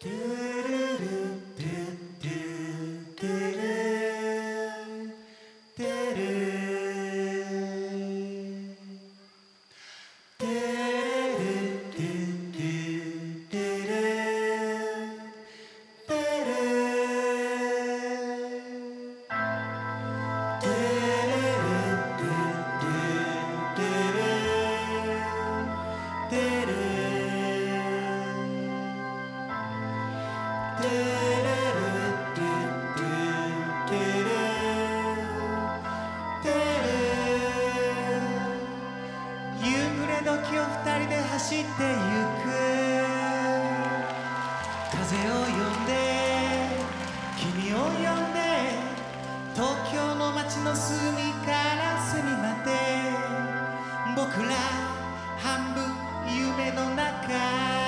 Give 半分夢の中。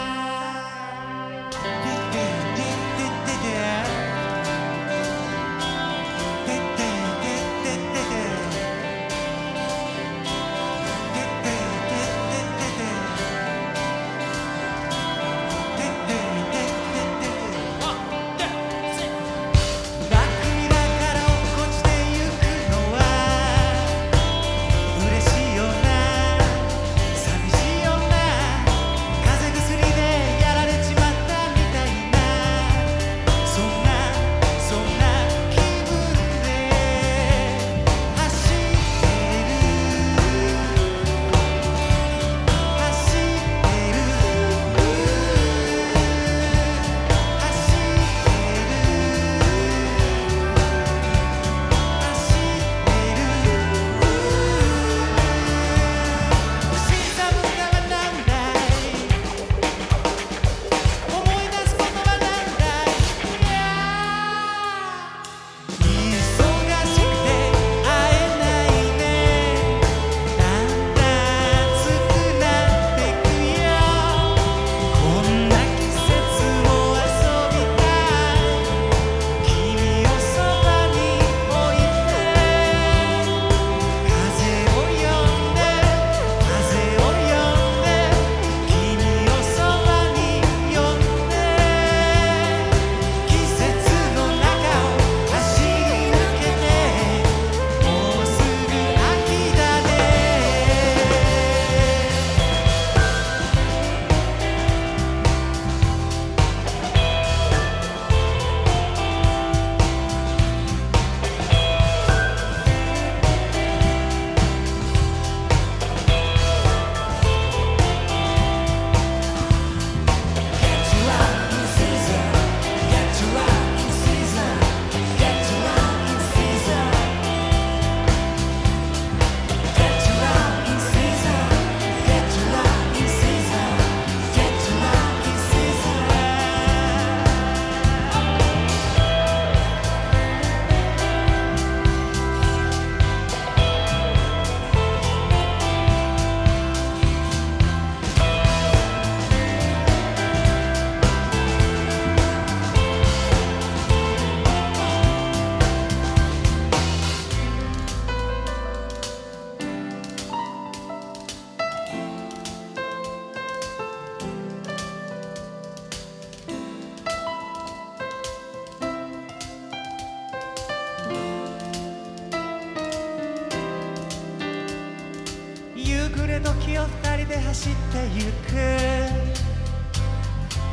れ時を二人で走ってゆく。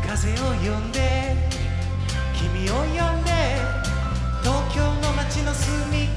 風を呼んで君を呼んで東京の街の隅っ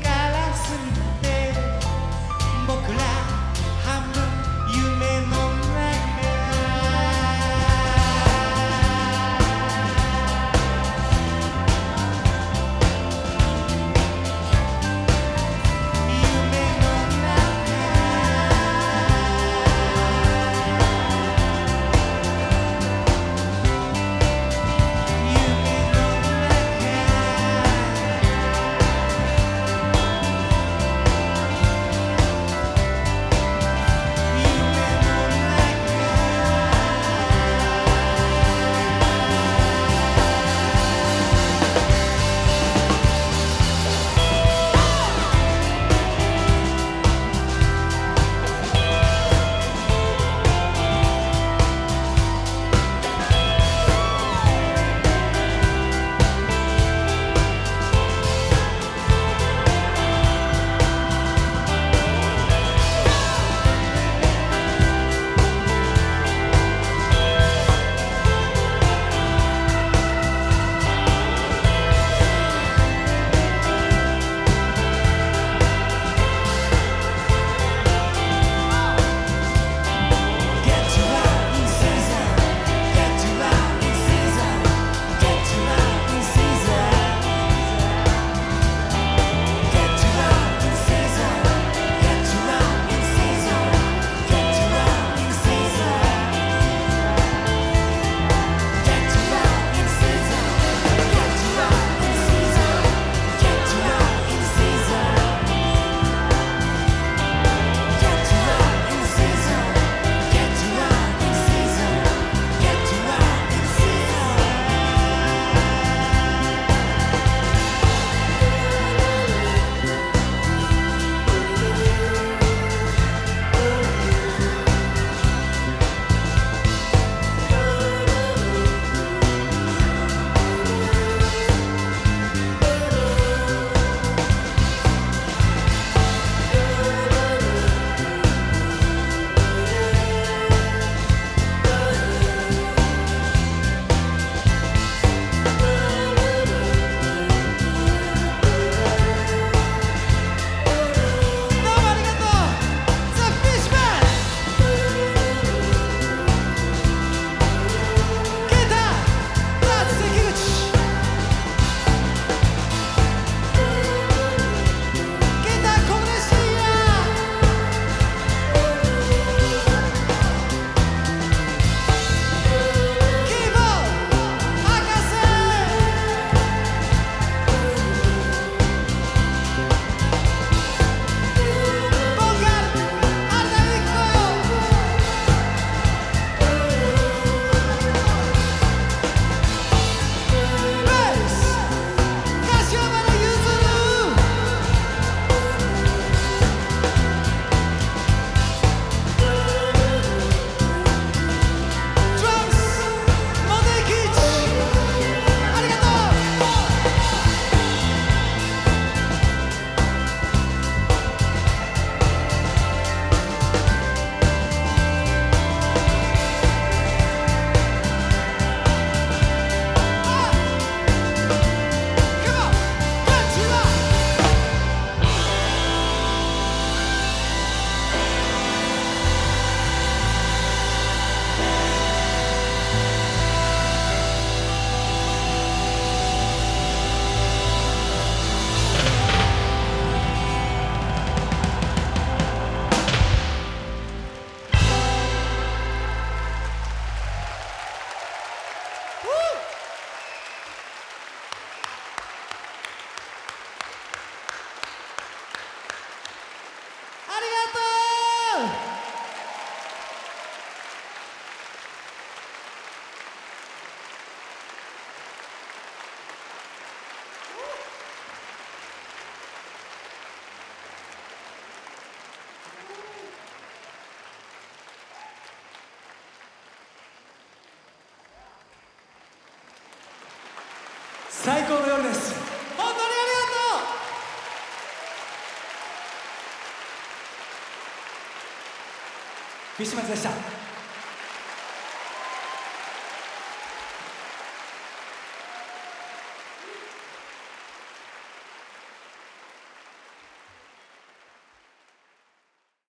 最高の夜です。本当にありがとう。フィッシュマンズでした